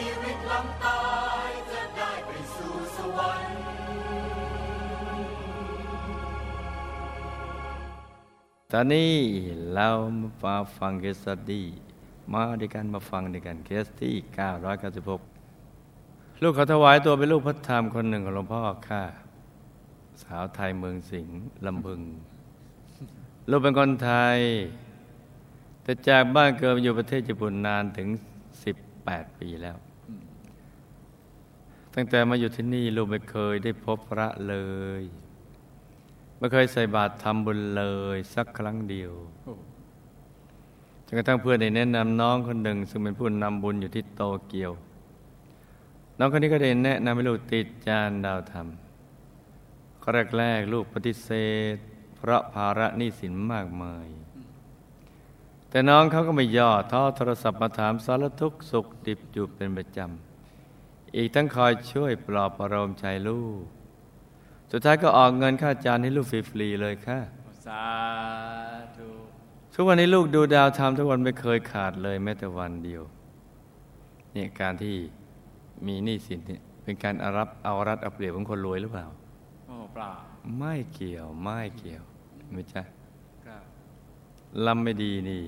ชีวิตหลังตายจะได้ไปสู่สวรรค์ ตอนนี้เรามาฟัง case study มาด้วยกันมาฟังด้วยกันเคสที่ 996 ลูกเขาถวายตัวเป็นลูกพระธรรมคนหนึ่งของหลวงพ่อค่ะ สาวไทยเมืองสิงห์ลำพึง ลูกเป็นคนไทย แต่จากบ้านเกิดอยู่ประเทศญี่ปุ่นนานถึง 18 ปีแล้ว ตั้งแต่มาอยู่ที่นี่ลูกไม่เคยได้พบพระเลยไม่เคยใส่บาตรทำบุญเลยสักครั้งเดียวจนกระทั่งเพื่อนได้แนะนำน้องคนหนึ่ง ซึ่งเป็นผู้นำบุญอยู่ที่โตเกียว น้องคนนี้ก็ได้แนะนำให้ลูกติดจานดาวธรรมก็แรกลูกปฏิเสธ เพราะภาระหนี้สินมากมาย แต่น้องเขาก็ไม่ย่อท้อโทรศัพท์มาถามสารทุกข์สุขดิบอยู่เป็นประจำ อีกทั้งคอยช่วยปลอบประโลมใจลูก สุดท้ายก็ออกเงินค่าจานให้ลูกฟรีๆเลยค่ะสาธุทุกวันนี้ลูกดูดาวทำทุกวันไม่เคยขาดเลยแม้แต่วันเดียวเนี่ยการที่มีหนี้สินเนี่ยเป็นการเอารับเอารัดเอาเปรียบของคนรวยหรือเปล่าโอ้เปล่าไม่เกี่ยวไม่เกี่ยวไม่ใช่ครับลำไม่ดีนี่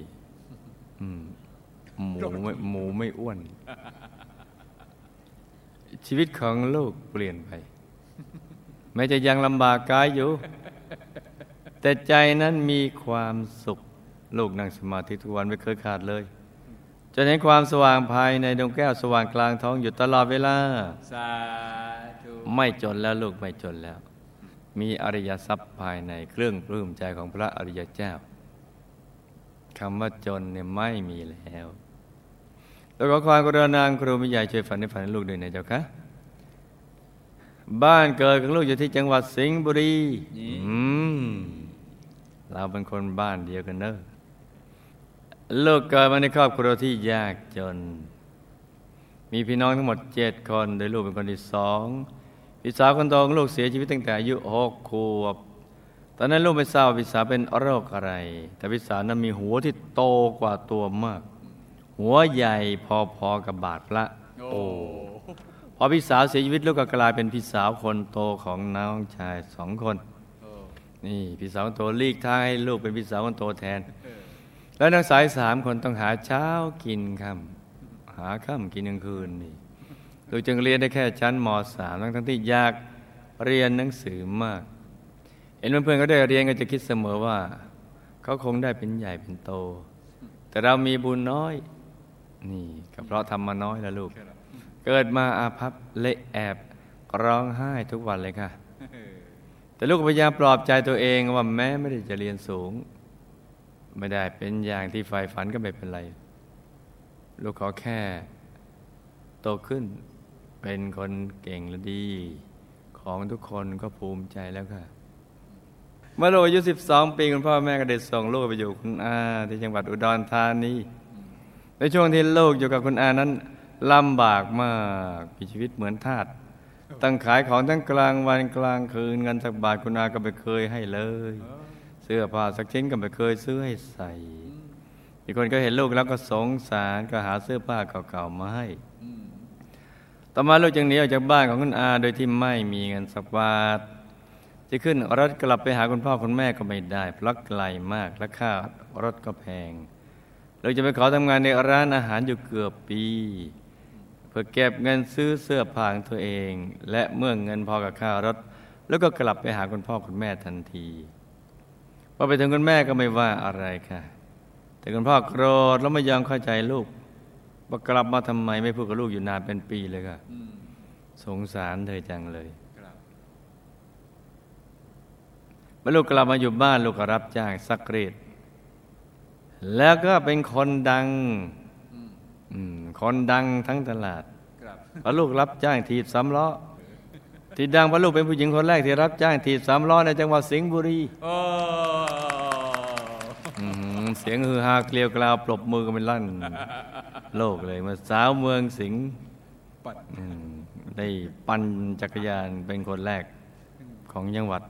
อืมหมูไม่หมูไม่อ้วน ชีวิตของลูกเปลี่ยนไปแม้จะยังลำบากกายอยู่ แต่ใจนั้นมีความสุข ลูกนั่งสมาธิทุกวันไม่เคยขาดเลยจนเห็นความสว่างภายในดวงแก้วสว่างกลางท้องอยู่ตลอดเวลา สาธุ ไม่จนแล้วลูกไม่จนแล้ว มีอริยทรัพย์ภายในเครื่องปลื้มใจของพระอริยเจ้าคำว่าจนเนี่ยไม่มีแล้ว แล้วก็ความกรุณาครูมิใหญ่ช่วยฝันในฝันให้ลูกด้วยนะเจ้าคะบ้านเกิดของลูกอยู่ที่จังหวัดสิงห์บุรีอืมเราเป็นคนบ้านเดียวกันเนอะลูกเกิดมาในครอบครัวที่ยากจน มีพี่น้องทั้งหมดเจ็ดคน โดยลูกเป็นคนที่สองพี่สาวคนโตของลูกเสียชีวิตตั้งแต่อายุหกขวบ ตอนนั้นลูกไม่ทราบว่าพี่สาวเป็นโรคอะไร แต่พี่สาวนั้นมีหัวที่โตกว่าตัวมาก หัวใหญ่พอๆกับบาทพระโอ้พอพี่สาวเสียชีวิตลูกก็กลายเป็นพี่สาวคนโตของน้องชายสองคนโอ้นี่พี่สาวคนโตลีกทางให้ลูกเป็นพี่สาวคนโตแทน แล้วนักสายสามคนต้องหาเช้ากินค่ำหาค่ำกินกลางคืนนี่ลูกจึงเรียนได้แค่ชั้นมสามทั้งทั้งที่อยากเรียนหนังสือมาก เห็นเพื่อนๆเขาได้เรียนก็จะคิดเสมอว่า เขาคงได้เป็นใหญ่เป็นโต แต่เรามีบุญน้อย นี่ก็เพราะทำมาน้อยแล้วลูก เกิดมาอาภัพเละแอบร้องไห้ทุกวันเลยค่ะ แต่ลูกก็พยายามปลอบใจตัวเองว่าแม้ไม่ได้จะเรียนสูง ไม่ได้เป็นอย่างที่ใฝ่ฝันก็ไม่เป็นไร ลูกขอแค่โตขึ้นเป็นคนเก่งและดี ของทุกคนก็ภูมิใจแล้วค่ะ เมื่อลูกอายุ 12 ปีคุณพ่อแม่ก็ได้ส่งลูกไปอยู่กับคุณอาที่จังหวัดอุดรธานี ในช่วงที่ลูกอยู่กับคุณอานั้นลำบากมากมีชีวิตเหมือนทาสตั้งขายของทั้งกลางวันกลางคืนเงินสักบาทคุณอาก็ไม่เคยให้เลย เสื้อผ้าสักชิ้นก็ไม่เคยซื้อให้ใส่อีกคนก็เห็นลูกแล้วก็สงสารก็หาเสื้อผ้าเก่าๆมาให้ต่อมาลูกจึงหนีออกจากบ้านของคุณอาโดยที่ไม่มีเงินสักบาทจะขึ้นรถกลับไปหาคุณพ่อคุณแม่ก็ไม่ได้เพราะไกลมากและค่ารถก็แพง เราจะไปขอทำงานในร้านอาหารอยู่เกือบปี เพื่อเก็บเงินซื้อเสื้อผ้าของตัวเอง และเมื่อเงินพอกับค่ารถ แล้วก็กลับไปหาคุณพ่อคุณแม่ทันทีพอไปถึงคุณแม่ก็ไม่ว่าอะไรค่ะ แต่คุณพ่อโกรธแล้วไม่ยอมเข้าใจลูกว่ากลับมาทำไมไม่พูดกับลูกอยู่นานเป็นปีเลยค่ะอืมสงสารเธอจังเลยครับเมื่อลูกกลับมาอยู่บ้านลูกก็รับจ้างซักรีด แล้วก็เป็นคนดังอืมอืมคนดังทั้งตลาดครับเพราะลูกรับจ้างถีบสามล้อที่ดังเพราะลูกเป็นผู้หญิงคนแรกที่รับจ้างถีบสามล้อในจังหวัดสิงห์บุรีโอ้อื้อหือเสียงฮือฮาเกลียวกราวปรบมือกันเป็นลั่น โลกเลยมาสาวเมืองสิงห์ปัดอืมได้ปั่นจักรยานเป็นคนแรกของจังหวัด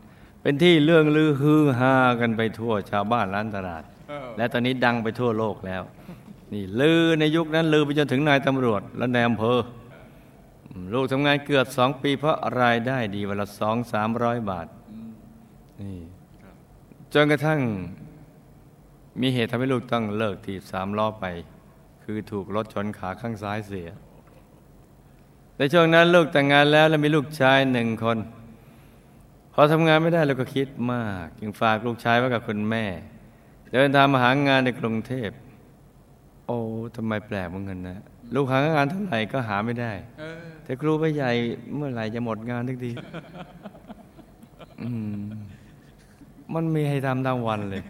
เป็นที่เรื่องลือฮือฮากันไปทั่วชาวบ้านร้านตลาดเออ และตอนนี้ดังไปทั่วโลกแล้ว นี่ลือในยุคนั้นลือไปจนถึงนายตำรวจและนายอำเภอ ลูกทำงานเกือบสองปี เพราะรายได้ดีวันละสองสามร้อยบาทนี่จนกระทั่งมีเหตุทำให้ลูกต้องเลิกถีบสามล้อไป คือถูกรถชนขาข้างซ้ายเสียในช่วงนั้นลูกแต่งงานแล้วและมีลูกชายหนึ่งคน พอทำงานไม่ได้เราก็คิดมาก จึงฝากลูกชายไว้กับคุณแม่ เดินทางมาหางานในกรุงเทพ โอ้ทำไมแปลกเหมือนกันนะ ลูกหางานเท่าไหร่ก็หาไม่ได้เออแต่ครูไปใหญ่เมื่อไหร่จะหมดงานทุกทีอืมมันมีให้ทำทั้งวันเลย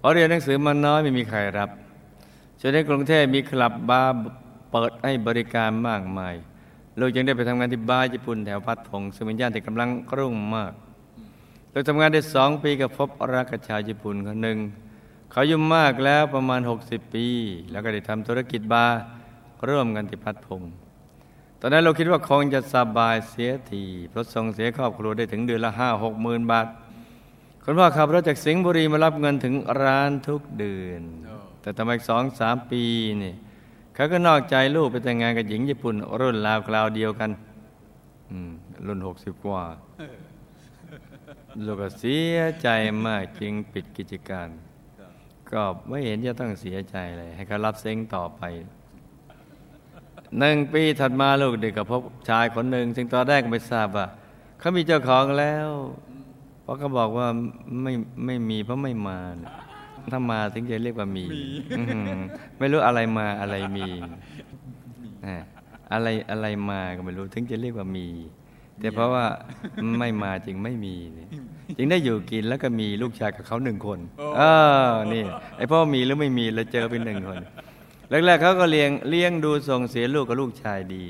พอเรียนหนังสือมาน้อยไม่มีใครรับจนในกรุงเทพมีคลับบาร์เปิดให้บริการมากมาย ลูกยังได้ไปทำงานที่บาร์ญี่ปุ่นแถวพัดพงซึ่งเป็นย่านที่กำลังรุ่งมาก ลูกทำงานได้สองปีกับพบรักกับชาวญี่ปุ่นคนหนึ่ง เขายุ่มากแล้วประมาณ 60 ปี แล้วก็ได้ทำธุรกิจบาร์ร่วมกันที่พัดพงตอนนั้นเราคิดว่าคงจะสบายเสียทีเพราะส่งเสียครอบครัวได้ถึงเดือนละห้าหกหมื่นบาทคุณพ่อขับรถจากสิงห์บุรีมารับเงินถึงร้านทุกเดือน แต่ทำไมสองสามปีนี่เขาก็นอกใจลูกไปแต่งงานกับหญิงญี่ปุ่น รุ่นราวคราวเดียวกันรุ่นหกสิบกว่า ลูกก็เสียใจมากจึงปิดกิจการ ก็ไม่เห็นจะต้องเสียใจเลย ให้เขารับเซ้งต่อไปหนึ่งปีถัดมาลูกเด็กกับพบชายคนหนึ่งซึ่งตอนแรกก็ไม่ทราบว่าเขามีเจ้าของแล้ว เพราะเขาบอกว่าไม่ไม่มีเพราะไม่มาน่ะถ้ามาถึงจะเรียกว่ามีอื้อหือไม่รู้อะไรมาอะไรมีอะอะไรอะไรมาก็ไม่รู้ถึงจะเรียกว่ามี แต่เพราะว่าไม่มาจึงไม่มีเนี่ย จึงได้อยู่กินแล้วก็มีลูกชายกับเขาหนึ่งคน เออ นี่ ไอพ่อมีหรือไม่มีแล้วเจอเป็นหนึ่งคน แรกๆเขาก็เลี้ยงเลี้ยงดูส่งเสียลูกกับลูกชายดี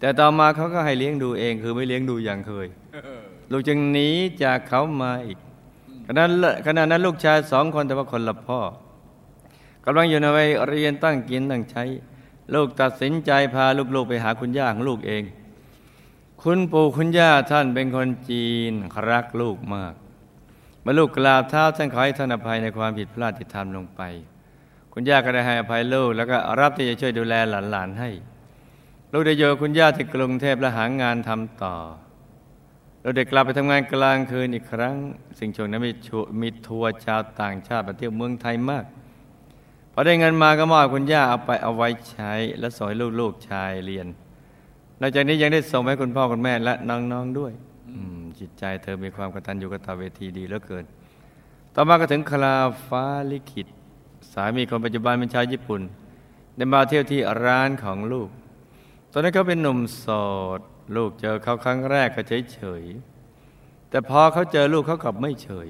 แต่ต่อมาเขาก็ให้เลี้ยงดูเองคือไม่เลี้ยงดูอย่างเคย ลูกจึงหนีจากเขามาอีกขณะนั้นขณะนั้นลูกชายสองคนแต่ว่าคนละพ่อกำลังอยู่ในวัยเรียนตั้งกินตั้งใช้ ลูกตัดสินใจพาลูกๆไปหาคุณย่าของลูกเอง คุณปู่คุณย่าท่านเป็นคนจีนรักลูกมากเมื่อลูกกราบเท้าท่านขอให้ท่านอภัยในความผิดพลาดที่ทำลงไป คุณย่าก็ได้ให้อภัยลูกแล้วก็รับที่จะช่วยดูแลหลานๆให้ ลูกได้อยู่กับคุณย่าที่กรุงเทพและหางานทำต่อเราได้กลับไปทำงานกลางคืนอีกครั้ง สิ่งชงนั้นมีชัวมีทัวร์ชาวต่างชาติมาเที่ยวเมืองไทยมากพอได้เงินมาก็มอบคุณย่าเอาไปเอาไว้ใช้ และสอนลูกๆชายเรียน หลังจากนี้ยังได้ส่งไปให้คุณพ่อคุณแม่และน้องๆด้วยอืมจิตใจเธอมีความกตัญญูกตเวทีดีเหลือเกิน ต่อมาก็ถึงคลาฟ้าลิขิต สามีคนปัจจุบันเป็นชาวญี่ปุ่น ได้มาเที่ยวที่ร้านของลูก ตอนนั้นเขาเป็นหนุ่มโสด ลูกเจอเขาครั้งแรกก็เฉยเฉยๆแต่พอเขาเจอลูกเขากลับไม่เฉย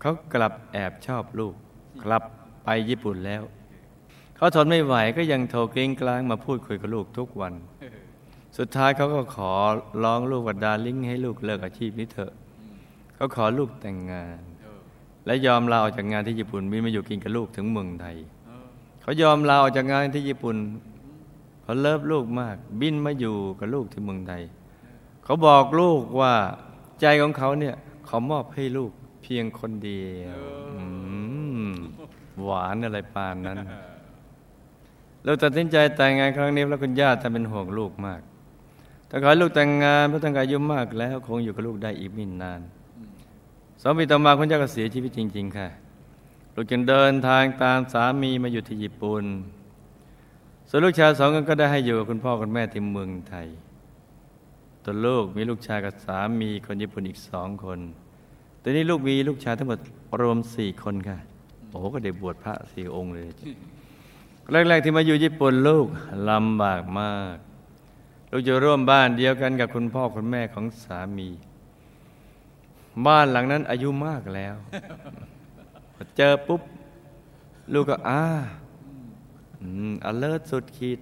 เขากลับแอบชอบลูกกลับไปญี่ปุ่นแล้ว เขาทนไม่ไหวก็ยังโทรกริ้งกลางมาพูดคุยกับลูกทุกวัน สุดท้ายเขาก็ขอร้องลูกว่าดาริ่งให้ลูกเลิกอาชีพนี้เถอะเขาขอลูกแต่งงาน และยอมลาออกจากงานที่ญี่ปุ่นบินมาอยู่กินกับลูกถึงเมืองไทยเขายอมลาออกจากงานที่ญี่ปุ่นเขาเลิฟลูกมาก บินมาอยู่กับลูกที่เมืองไทยเขาบอกลูกว่าใจของเขาเนี่ยเขามอบให้ลูกเพียงคนเดียวหวานอะไรปานนั้น เราตัดสินใจแต่งงานครั้งนี้แล้วคุณย่าท่านเป็นห่วงลูกมากแต่ขอลูกแต่งงานเพราะตั้งอายุมากแล้ว คงอยู่กับลูกได้อีกไม่นานสองปีต่อมาคุณย่าก็เสียชีวิตจริง ๆ ค่ะ ลูกจึงเดินทางตามสามีมาอยู่ที่ญี่ปุ่นส่วนลูกชายสองคนก็ได้ให้อยู่กับคุณพ่อคุณแม่ที่เมืองไทยตัวลูกมีลูกชายกับสามีคนญี่ปุ่นอีกสองคนตอนนี้ลูกมีลูกชายทั้งหมดรวมสี่คนค่ะ โอ้โหก็ได้บวชพระสี่องค์เลย แรกๆที่มาอยู่ญี่ปุ่นลูกลำบากมาก ลูกอยู่ร่วมบ้านเดียวกันกับคุณพ่อคุณแม่ของสามี บ้านหลังนั้นอายุมากแล้วเจอปุ๊บ ลูกก็อ้าอืมอเลิศสุดขีด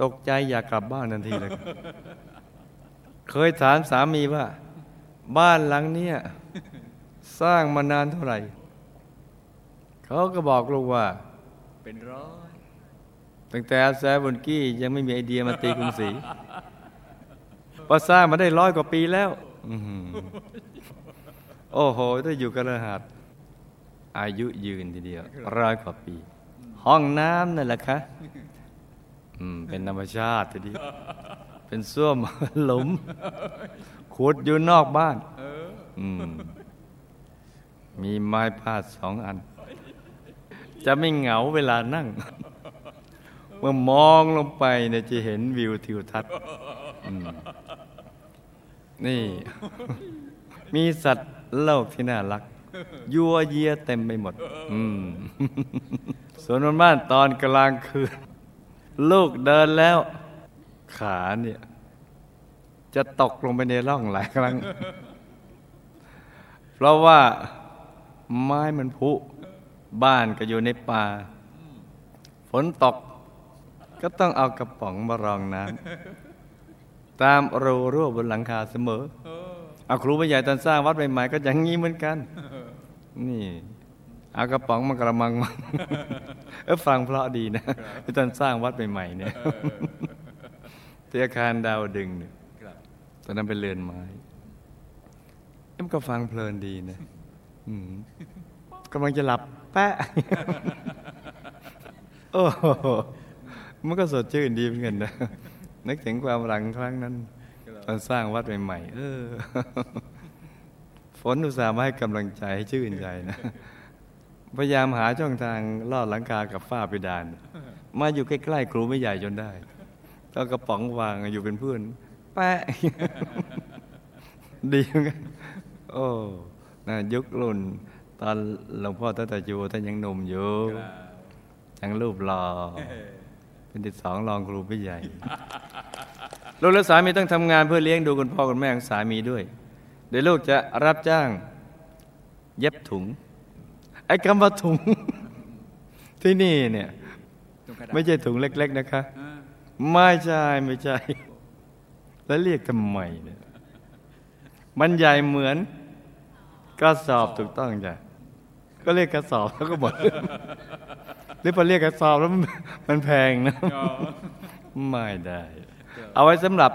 ตกใจอยากกลับบ้านทันทีเลย เคยถามสามีว่า บ้านหลังเนี้ยสร้างมานานเท่าไหร่ เขาก็บอกลูกว่า เป็นร้อย ตั้งแต่อาแซบุนกี้ยังไม่มีไอเดียมาตีกรุงศรีพอสร้างมาได้ร้อยกว่าปีแล้วโอ้โห ถ้าอยู่กันรหัสอายุยืนทีเดียวร้อยกว่าปี ห้องน้ำนั่นแหละคะอืมเป็นธรรมชาติทีเดียวเป็นส้วมหลุมขุดอยู่นอกบ้านอืมมีไม้พาดสองอัน จะไม่เหงาเวลานั่ง เมื่อมองลงไปเนี่ยจะเห็นวิวทิวทัศน์นี่ มีสัตว์โลกที่น่ารัก ยัวเยียเต็มไปหมดอืมส่วนบ้านตอนกลางคืน ลูกเดินแล้ว ขาเนี่ย จะตกลงไปในร่องหลายครั้ง เพราะว่าไม้มันพุ บ้านก็อยู่ในป่า ฝนตก ก็ต้องเอากระป๋องมารองน้ำตามรูรั่วบนหลังคาเสมอเอาครูผู้ใหญ่ตอนสร้างวัดใหม่ๆก็อย่างนี้เหมือนกัน นี่เอากระป๋องมากระมังมาเออฟังเพราะดีนะตอนสร้างวัดใหม่ๆเนี่ยที่อาคารดาวดึงเนี่ยครับตอนนั้นเป็นเรือนไม้เอ็มนก็ฟังเพลินดีนะอืมกำลังจะหลับแปะโอ้โห มันก็สดชื่นดีเหมือนกันนะนึกถึงความหลังครั้งนั้นตอนสร้างวัดใหม่ๆเออฝนอุตส่าห์มาให้กำลังใจให้ชื่นใจนะพยายามหาช่องทางลอดหลังคากับฝ้าเพดาน มาอยู่ใกล้ๆครูไม่ใหญ่จนได้ก็กระป๋องวางอยู่เป็นเพื่อนแปะดีเหมือนกันโอ้นะยุครุ่น ตอนหลวงพ่อตาตาจูท่านยังหนุ่มอยู่ครับยังรูปหล่อ เออเป็นที่สองรองครูพี่ใหญ่ลูกและสามีต้องทำงานเพื่อเลี้ยงดูคุณพ่อคุณแม่ของสามีด้วยเดี๋ยวลูกจะรับจ้าง เย็บถุง ไอ้คำว่าถุง ที่นี่เนี่ยตรงกระดาษไม่ใช่ถุงเล็ก ๆ นะคะอ่าไม่ใช่ไม่ใช่ แล้วเรียกทำไมเนี่ยมันใหญ่เหมือนกระสอบถูกต้องจ้ะก็เรียกกระสอบแล้วก็หมด หรือพอเรียกกระสอบแล้วมันมันแพงนะอ๋อไม่ได้ เอาไว้สำหรับ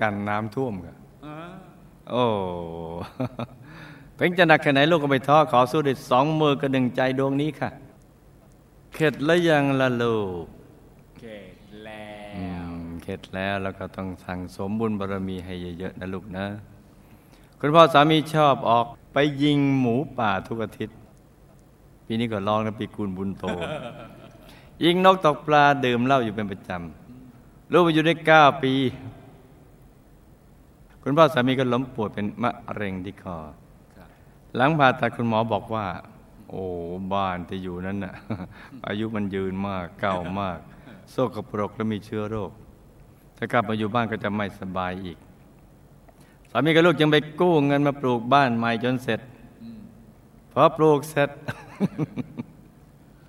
กันน้ำท่วมครับอ่าโอ้เพ่งจะหนักแค่ไหนลูกก็ไม่ท้อขอสู้ด้วยสองมือกับหนึ่งใจดวงนี้ค่ะ เข็ดแล้วยังละลูกเขตแล้อืวมเข็ดแล้วแล้วก็ต้องสั่งสมบุญบารมีให้เยอะๆนะลูกนะ คุณพ่อสามีชอบออกไปยิงหมูป่าทุกอาทิตย์ ปีนี้ก็ลองนะปีกูลบุญโต ยิงนกตกปลาดื่มเหล้าอยู่เป็นประจำลูกมาอยู่ได้เก้าปี คุณพ่อสามีก็ล้มป่วยเป็นมะเร็งที่คอหลังผ่าตัดคุณหมอบอกว่า โอ้บ้านที่อยู่นั้นน่ะ อายุมันยืนมากเก่ามากโซกปรกและมีเชื้อโรค ถ้ากลับมาอยู่บ้านก็จะไม่สบายอีกสามีกับลูกจึงไปกู้เงินมาปลูกบ้านใหม่จนเสร็จพอปลูกเสร็จ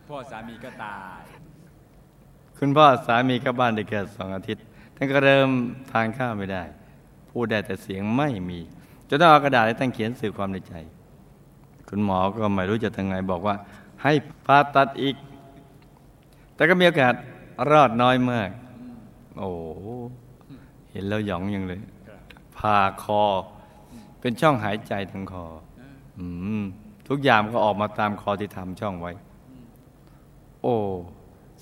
พ่อสามีก็ตาย คุณพ่อสามีกลับบ้านได้แค่สองอาทิตย์ ท่านก็เริ่มทานข้าวไม่ได้ พูดได้แต่เสียงไม่มีจนต้องเอากระดาษให้ท่านเขียนสื่อความในใจ คุณหมอก็ไม่รู้จะทำไงบอกว่า ให้ผ่าตัดอีก แต่ก็มีโอกาสรอดน้อยมาก โอ้เห็นแล้วหยองอยังเลยผ่าคอ เป็นช่องหายใจทางคอ อืม ทุกอย่างก็ออกมาตามคอที่ทำช่องไว้ โอ้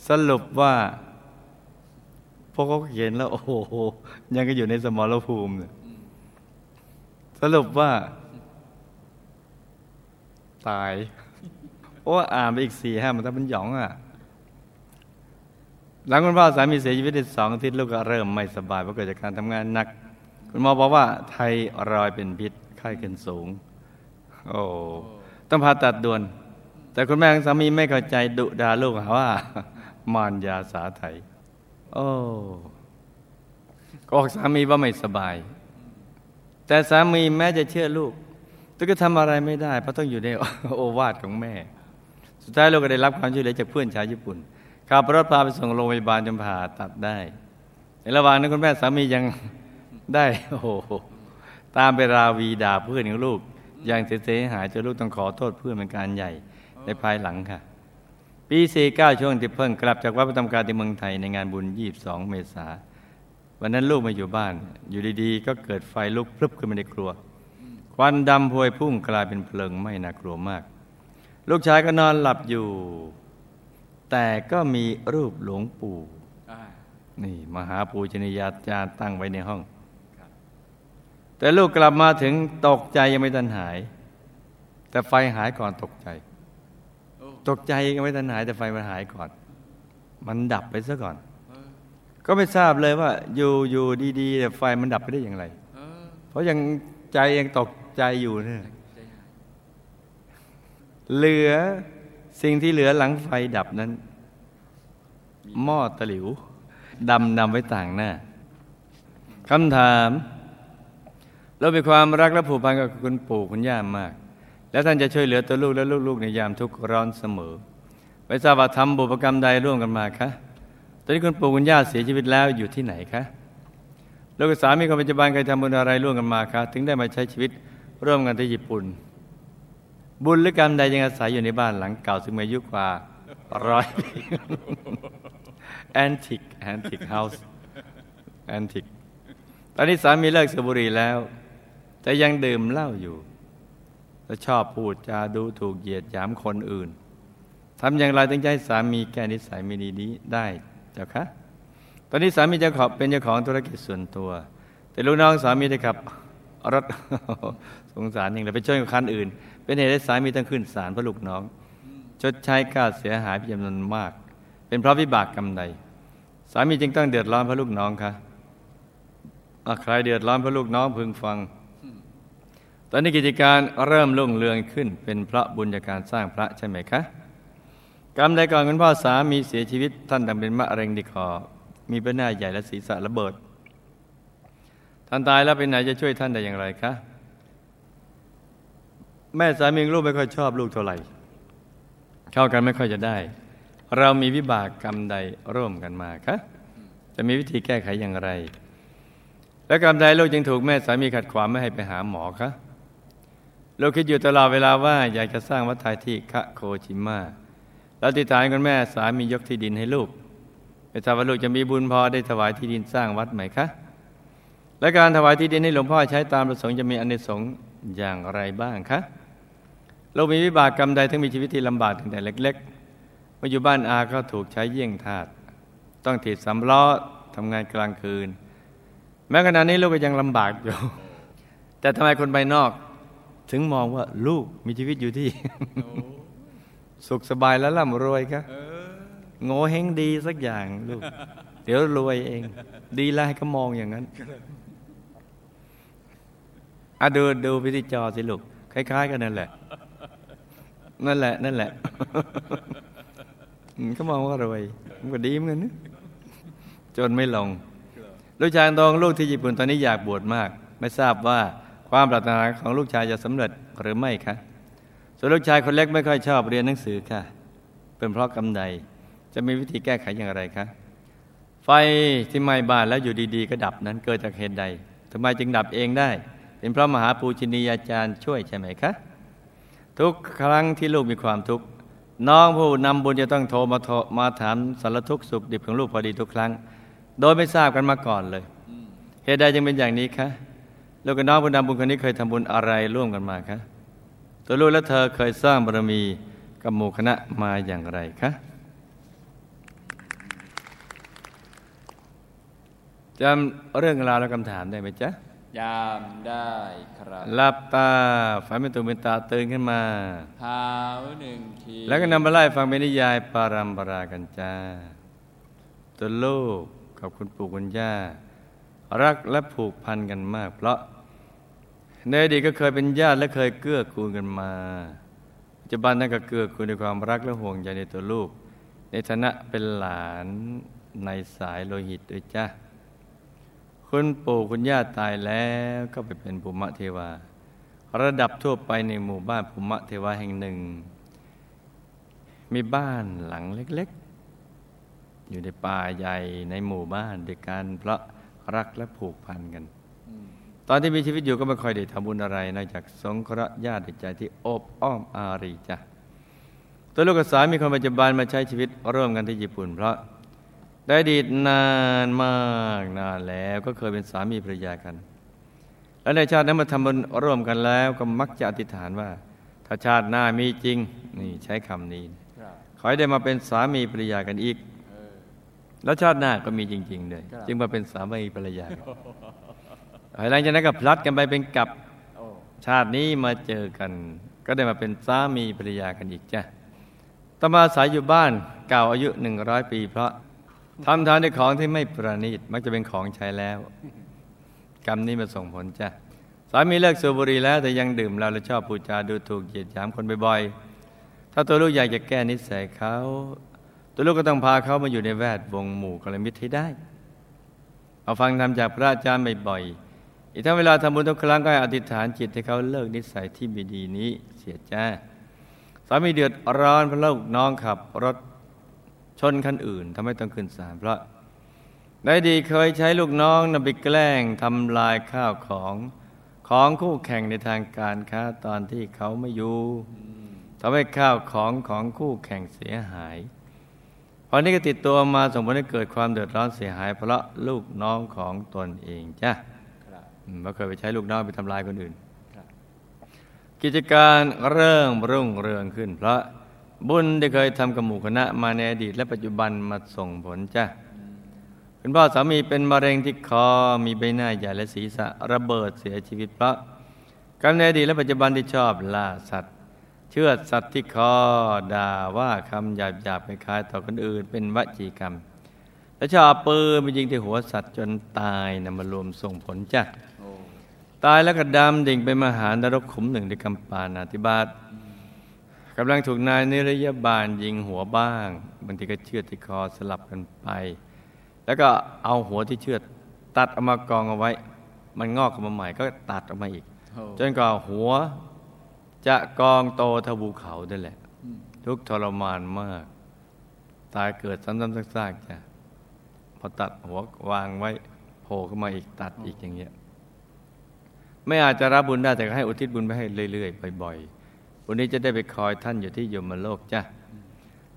สรุปว่าพวกเขาเขียนแล้ว โอ้โห ยังก็อยู่ในสมรภูมิเนี่ยสรุปว่า ตาย โอ้อ่านไปอีกสี่ห้ามันถ้ามันหยองอะ หลังคุณพ่อสามีเสียชีวิตได้สองอาทิตย์ลูกก็เริ่มไม่สบายเพราะเกิดจากการทำงานหนัก คุณหมอบอกว่าไทรอยเป็นพิษไข้ขึ้นสูง โอ้ ต้องผ่าตัดด่วน แต่คุณแม่ของสามีไม่เข้าใจดุด่าลูกหาว่า มารยาสาไทย โอ้ก็บอกสามีว่าไม่สบาย แต่สามีแม้จะเชื่อลูกแต่ก็ทำอะไรไม่ได้ เพราะต้องอยู่ในโอวาทของแม่ สุดท้ายลูกก็ได้รับความช่วยเหลือจากเพื่อนชาวญี่ปุ่นขับรถพาไปส่งโรงพยาบาลจนผ่าตัดได้ ในระหว่างนั้นคุณแม่สามียังได้ โอ้โหตามไปราวีด่าเพื่อนของลูก อย่างเสียหายจนลูกต้องขอโทษเพื่อนเป็นการใหญ่ในภายหลังค่ะ ปี 49 ช่วงที่เพิ่งกลับจากวัดประจำการที่เมืองไทยในงานบุญ 22 เมษาวันนั้นลูกมาอยู่บ้าน อยู่ดีๆ ก็เกิดไฟลุกพรึบขึ้นมาในครัว ควันดำพวยพุ่งกลายเป็นเพลิงไหม้น่ากลัวมาก ลูกชายก็นอนหลับอยู่ แต่ก็มีรูปหลวงปู่อ่านี่มหาปูชนียาจารย์ตั้งไว้ในห้องครับ แต่ลูกกลับมาถึงตกใจยังไม่ทันหาย แต่ไฟหายก่อนตกใจ ตกใจยังไม่ทันหาย แต่ไฟมันหายก่อน มันดับไปซะก่อน ก็ไม่ทราบเลยว่า อยู่อยู่ดีๆแต่ไฟมันดับไปได้อย่างไร เพราะยังใจยังตกใจอยู่เนี่ยเหลือสิ่งที่เหลือหลังไฟดับนั้นหม้อตะหลิวดำนำไว้ต่างหน้าคำถาม เรามีความรักและผูกพันกับคุณปู่คุณย่ามาก แล้วท่านจะช่วยเหลือตัวลูกและลูกๆในยามทุกข์ร้อนเสมอไม่ทราบว่าทำบุพกรรมใดร่วมกันมาคะตอนนี้คุณปู่คุณย่าเสียชีวิตแล้วอยู่ที่ไหนคะลูกสามีคนปัจจุบันเคยทำบุญอะไรร่วมกันมาคะถึงได้มาใช้ชีวิตร่วมกันที่ญี่ปุ่น บุญหรือกรรมใดยังอาศัยอยู่ในบ้านหลังเก่าซึ่งมีอายุกว่าร้อยปี antique antique house antique ตอนนี้สามีเลิกสูบบุหรี่แล้ว แต่ยังดื่มเหล้าอยู่ และชอบพูดจาดูถูกเหยียดหยามคนอื่นทำอย่างไรถึงจะให้สามีแก้นิสัยไม่ดีนี้ได้เจ้าคะตอนนี้สามีเจ้าของเป็นเจ้าของธุรกิจส่วนตัว แต่ลูกน้องสามีได้ขับรถสงสารอย่างไรไปช่วยกับคันอื่น เป็นเหตุให้สามีต้องขึ้นศาลเพราะลูกน้อง ชดใช้ค่าเสียหายเป็นจำนวนมาก เป็นเพราะวิบากกรรมใด สามีจึงต้องเดือดร้อนเพราะลูกน้องคะ่ะใครเดือดร้อนเพราะลูกน้องพึงฟัง ตอนนี้กิจการเริ่มรุ่งเรืองขึ้น เป็นพระบุญจากการสร้างพระใช่ไหมคะกรรมใดก่อนคุณพ่อสามีเสียชีวิต ท่านดังเป็นมะเร็งที่คอ มีใบหน้าใหญ่และศีรษะระเบิด ท่านตายแล้วไปไหนจะช่วยท่านได้อย่างไรคะแม่สามีลูกไม่ค่อยชอบลูกเท่าไหร่ เข้ากันไม่ค่อยจะได้ เรามีวิบากกรรมใดร่วมกันมาคะจะมีวิธีแก้ไขอย่างไร และกรรมใดลูกจึงถูกแม่สามีขัดขวางไม่ให้ไปหาหมอคะ ลูกคิดอยู่ตลอดเวลาว่าอยากจะสร้างวัดไทยที่คะโคชิมะแล้วติดฐานคุณแม่สามียกที่ดินให้ลูกไม่ทราบว่าลูกจะมีบุญพอได้ถวายที่ดินสร้างวัดไหมคะ และการถวายที่ดินให้หลวงพ่อใช้ตามประสงค์จะมีอานิสงอย่างไรบ้างคะเรามีวิบากกรรมใดถึงมีชีวิตที่ลำบากตั้งแต่เล็กๆเมื่ออยู่บ้านอาก็ถูกใช้เยี่ยงทาสต้องถีบสำล้อทำงานกลางคืน แม้ขณะนี้ลูกก็ยังลำบากอยู่ แต่ทำไมคนภายนอก ถึงมองว่าลูกมีชีวิตอยู่ที่โอ้สุขสบายและร่ำรวยคะเออโง่เฮงดีสักอย่างลูก เดี๋ยวรวยเอง ดีแล้วให้เขามองอย่างนั้นอะดูดูพิธีจอสิลูกคล้าย ๆ กันนั่นแหละ นั่นแหละ นั่นแหละอืมเขามองว่ารวยมันก็ดีเหมือนกันนะจนไม่ลง ลูกชายตองลูกที่ญี่ปุ่นตอนนี้อยากบวชมาก ไม่ทราบว่า ความปรารถนาของลูกชายจะสำเร็จหรือไม่คะส่วนลูกชายคนเล็กไม่ค่อยชอบเรียนหนังสือค่ะ เป็นเพราะกรรมใดจะมีวิธีแก้ไขอย่างไรคะไฟที่ไหม้บ้านแล้วอยู่ดีๆ ก็ดับนั้นเกิดจากเหตุใดทำไมจึงดับเองได้ เป็นเพราะมหาปูชนียาจารย์ช่วยใช่ไหมคะ ทุกครั้งที่ลูกมีความทุกข์น้องผู้นำบุญจะต้องโทรมาโทรมาถามสารทุกข์สุขดิบของลูกพอดีทุกครั้ง โดยไม่ทราบกันมาก่อนเลย เหตุใดจึงเป็นอย่างนี้คะ ลูกกับน้องผู้นำบุญคนนี้เคยทำบุญอะไรร่วมกันมาคะตัวลูกและเธอเคยสร้างบารมีกับหมู่คณะมาอย่างไรคะจำเรื่องราวและคำถามได้ไหมจ๊ะยามได้ครับหลับตาฝันเป็นตุเป็นตาตื่นขึ้นมาเท้าหนึ่งทีแล้วก็นำมาไล่ฟังเป็นนิยายปารัมปรากันจ้าตัวลูกกับคุณปู่คุณย่า รักและผูกพันกันมาก เพราะ ในอดีตก็เคยเป็นญาติและเคยเกื้อกูลกันมาปัจจุบันนั่นก็เกื้อกูลในความรักและห่วงใยในตัวลูก ในฐานะเป็นหลานในสายโลหิตด้วยจ้าคุณปู่คุณย่าตายแล้วก็ไปเป็นภูมิเทวา ระดับทั่วไปในหมู่บ้านภูมิเทวาแห่งหนึ่ง มีบ้านหลังเล็กๆ อยู่ในป่าใหญ่ในหมู่บ้านด้วยกันเพราะรักและผูกพันกัน ตอนที่มีชีวิตอยู่ก็ไม่ค่อยได้ทำบุญอะไรนอกจากสงเคราะห์ญาติใจที่โอบอ้อมอารีจ้ะตัวลูกกับสามีคนปัจจุบันมาใช้ชีวิตร่วมกันที่ญี่ปุ่น เพราะได้ดีตนานมากนานแล้วก็เคยเป็นสามีภรรยากัน และในชาตินั้นมาทำบุญร่วมกันแล้วก็มักจะอธิษฐานว่า ถ้าชาติหน้ามีจริง นี่ใช้คำนี้ครับขอให้ได้มาเป็นสามีภรรยากันอีก แล้วชาติหน้าก็มีจริงๆเลยจึงมาเป็นสามีภรรยากัน หลังจากนั้นก็พลัดกันไปเป็นกับชาตินี้มาเจอกัน ก็ได้มาเป็นสามีภรรยากันอีกจ้ะต่อมาสายอยู่บ้านเก่าอายุหนึ่งร้อยปี เพราะทำทานด้วยของที่ไม่ประณีตมักจะเป็นของใช้แล้ว กรรมนี้มาส่งผลจ้ะสามีเลิกสูบบุหรี่แล้วแต่ยังดื่มเหล้าและชอบพูดจาดูถูกเหยียดหยามคนบ่อยๆถ้าตัวลูกอยากจะแก้นิสัยเขาตัวลูกก็ต้องพาเขามาอยู่ในแวดวงหมู่กัลยาณมิตรให้ได้ เอาฟังทำจากพระอาจารย์บ่อยๆ อีกทั้งเวลาทำบุญทุกครั้งก็ให้อธิษฐานจิตให้เขาเลิกนิสัยที่ไม่ดีนี้เสียจ้าสามีเดือดร้อนเพราะลูกน้องขับรถชนคันอื่นทำให้ต้องขึ้นศาลเพราะในอดีเคยใช้ลูกน้องนำไปแกล้งทำลายข้าวของของคู่แข่งในทางการค้าตอนที่เขาไม่อยู่ทำให้ข้าวของของคู่แข่งเสียหายพอนี้ก็ติดตัวมาส่งผลให้เกิดความเดือดร้อนเสียหาย เพราะลูกน้องของตนเองจ้ะ เราเคยไปใช้ลูกน้องไปทำลายคนอื่น กิจการเริ่มรุ่งเรืองขึ้น เพราะบุญที่เคยทำกับหมู่คณะมาในอดีต และปัจจุบันมาส่งผลจ้ะคุณพ่อสามีเป็นมะเร็งที่คอมีใบหน้าใหญ่และศีรษะระเบิดเสียชีวิตเพราะกรรมในอดีตและปัจจุบันที่ชอบล่าสัตว์ เชื่อสัตว์ที่คอด่าว่าคำหยาบหยาบๆคล้ายๆต่อคนอื่น เป็นวจีกรรม และชอบเอาปืนไปยิงที่หัวสัตว์จนตายนำมารวมส่งผลจ้ะโอ้ตายแล้วก็ดำดิ่งไปมหานรกขุมหนึ่งด้วยกำปานาธิบาตกำลังถูกนายนิรยาบาลยิงหัวบ้างบางทีก็เชือดที่คอสลับกันไป แล้วก็เอาหัวที่เชือดตัดเอามากองเอาไว้ มันงอกขึ้นมาใหม่ก็ตัดออกมาอีกโอ้จนกว่าหัว จะกองโตเทาภูเขาได้แหละอืมทุกข์ทรมานมาก ตายเกิดซ้ำๆซากๆจ้ะพ อตัดหัววางไว้โผล่ขึ้นมาอีกตัดอีกอย่างเงี้ยไม่อาจจะรับบุญได้แต่ก็ให้อุทิศบุญไปให้เรื่อยๆบ่อยๆบุญนี้จะได้ไปคอยท่านอยู่ที่ยมโลกจ้ะ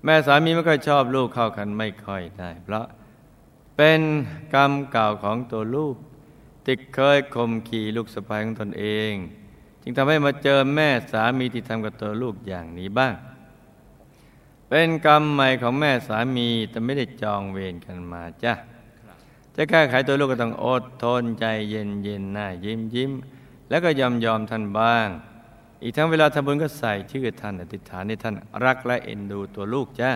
แม่สามีไม่ค่อยชอบลูกเข้ากันไม่ค่อยได้ เพราะเป็นกรรมเก่าของตัวลูกที่เคยข่มขี่ลูกสะใภ้ของตนเอง จึงทำให้มาเจอแม่สามีที่ทำกับตัวลูกอย่างนี้บ้าง เป็นกรรมใหม่ของแม่สามีแต่ไม่ได้จองเวรกันมาจ้ะจะแก้ไขตัวลูกก็ต้องอดทนใจเย็นเย็นหน้ายิ้มยิ้มแล้วก็ยอมยอมท่านบ้าง อีกทั้งเวลาทำบุญก็ใส่ชื่อท่านอธิษฐานให้ท่านรักและเอ็นดูตัวลูกจ้า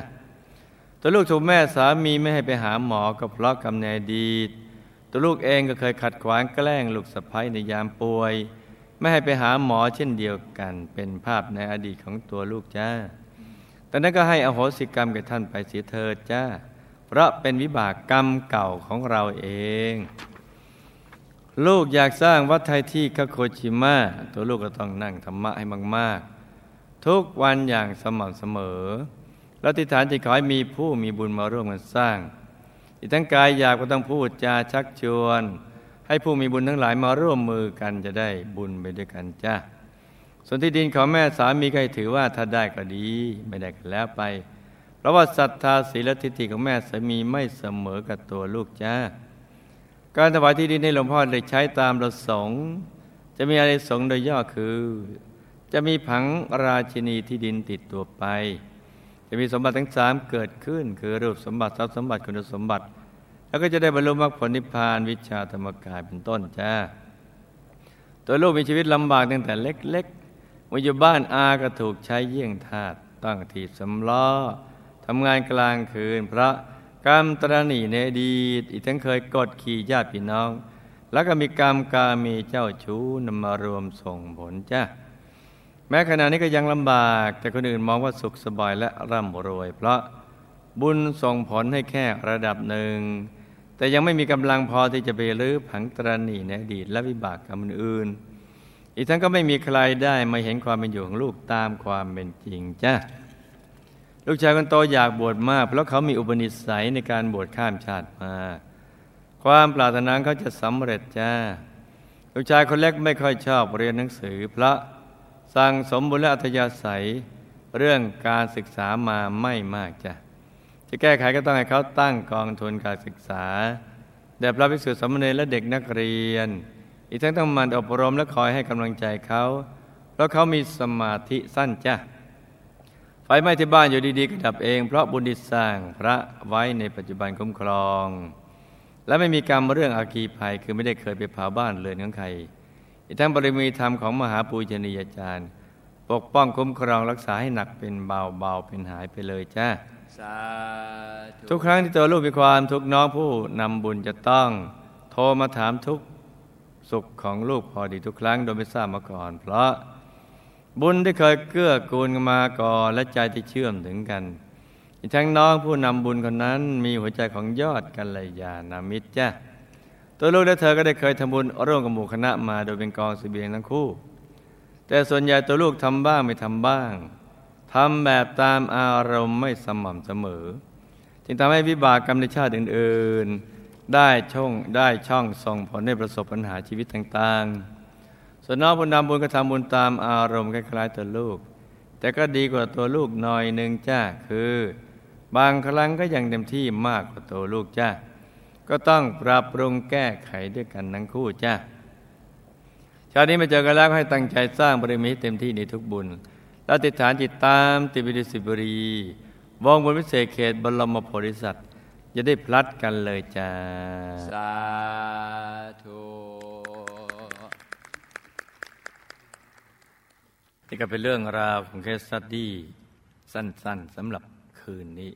ตัวลูกถูกแม่สามีไม่ให้ไปหาหมอก็เพราะกรรมในอดีตตัวลูกเองก็เคยขัดขวางแกล้งลูกสะใภ้ในยามป่วย ไม่ให้ไปหาหมอเช่นเดียวกัน เป็นภาพในอดีตของตัวลูกจ้า แต่นั้นก็ให้อโหสิกรรมแก่ท่านไปเสียเถิดจ้า เพราะเป็นวิบากกรรมเก่าของเราเอง ลูกอยากสร้างวัดไทยที่คาโคชิมะตัวลูกก็ต้องนั่งธรรมะให้มาก ๆ ทุกวันอย่างสม่ำเสมอ แล้วติฐานที่ขอให้มีผู้มีบุญมาร่วมกันสร้าง อีกทั้งกายอยากก็ต้องพูดจาชักชวน ให้ผู้มีบุญทั้งหลายมาร่วมมือกันจะได้บุญไปด้วยกันจ้า ส่วนที่ดินของแม่สามีก็ให้ถือว่าถ้าได้ก็ดี ไม่ได้ก็แล้วไป เพราะว่าศรัทธาศีลทิฏฐิของแม่สามีไม่เสมอกับตัวลูกจ้าการถวายที่ดินให้หลวงพ่อได้ใช้ตามประสงค์ จะมีอะไรสงโดยย่อคือ จะมีผังราชินีที่ดินติดตัวไป จะมีสมบัติทั้งสามเกิดขึ้น คือรูปสมบัติทรัพย์สมบัติคุณสมบัติ แล้วก็จะได้บรรลุมรรคผลนิพพานวิชาธรรมกายเป็นต้นจ้า ตัวลูกมีชีวิตลำบากตั้งแต่เล็ก มาอยู่บ้านอาก็ถูกใช้เยี่ยงทาสตั้งทีสำล้อทำงานกลางคืน พระกรรมตรณีในอดีตอีกทั้งเคยกดขี่ญาติพี่น้อง แล้วก็มีกรรมกามีเจ้าชู้นำมารวมส่งผลจ้าแม้ขณะนี้ก็ยังลำบาก แต่คนอื่นมองว่าสุขสบายและร่ำรวย เพราะบุญส่งผลให้แค่ระดับหนึ่ง แต่ยังไม่มีกำลังพอที่จะไปรื้อผังตรณีในอดีตและวิบากกรรมอื่น อีกทั้งก็ไม่มีใครได้มาเห็นความเป็นอยู่ของลูกตามความเป็นจริงจ้าลูกชายคนโตอยากบวชมาก เพราะเขามีอุปนิสัยในการบวชข้ามชาติมา ความปรารถนาเขาจะสำเร็จจ้า ลูกชายคนเล็กไม่ค่อยชอบเรียนหนังสือเพราะสั่งสมบุญและอัธยาศัย เรื่องการศึกษามาไม่มากจ้ะจะแก้ไขก็ต้องให้เขาตั้งกองทุนการศึกษาแด่พระภิกษุสามเณรและเด็กนักเรียน อีกทั้งต้องหมันอบรมและคอยให้กำลังใจเขาเพราะเขามีสมาธิสั้นจ้ะไฟไหม้ที่บ้านอยู่ดีๆก็ดับเอง เพราะบุญที่สร้างพระไว้ในปัจจุบันคุ้มครอง และไม่มีกรรมเรื่องอาคีภัยคือไม่ได้เคยไปเผาบ้านเรือนของใคร อีกทั้งบริมีธรรมของมหาปูชนียาจารย์ ปกป้องคุ้มครองรักษาให้หนักเป็นเบาเบาเป็นหายไปเลยจ้าสาธุทุกครั้งที่ตัวลูกมีความทุกข์น้องผู้นำบุญจะต้อง โทรมาถามทุกข์ สุขของลูกพอดีทุกครั้งโดยไม่ทราบมาก่อน เพราะบุญที่เคยเกื้อกูลกันมาก่อนและใจที่เชื่อมถึงกันอีกทั้งน้องผู้นำบุญคนนั้น มีหัวใจของยอดกัลยาณมิตรจ้ะตัวลูกและเธอก็ได้เคยทำบุญร่วมกับหมู่คณะมาโดยเป็นกองเสบียงทั้งคู่ แต่ส่วนใหญ่ตัวลูกทำบ้างไม่ทำบ้างทำแบบตามอารมณ์ไม่สม่ำเสมอ จึงทำให้วิบากกรรมในชาติอื่น ได้ช่องได้ช่องส่งผลให้ประสบปัญหาชีวิตต่างๆ ส่วนน้องผู้นำบุญก็ทำบุญตามอารมณ์คล้ายๆตัวลูก แต่ก็ดีกว่าตัวลูกหน่อยหนึ่งจ้าคือ บางครั้งก็ยังเต็มที่มากกว่าตัวลูกจ้าก็ต้องปรับปรุงแก้ไขด้วยกันทั้งคู่จ้าชาตินี้มาเจอกันแล้วให้ตั้งใจสร้างบารมีเต็มที่ในทุกบุญแล้วติดฐานจิตตามติบิดิสิบรีวงบนวิเศษเขตบรมโพธิสัตว์ จะได้พลัดกันเลยจ้า สาธุนี่ก็เป็นเรื่องราวของเคสสตดี้สั้นๆสำหรับคืนนี้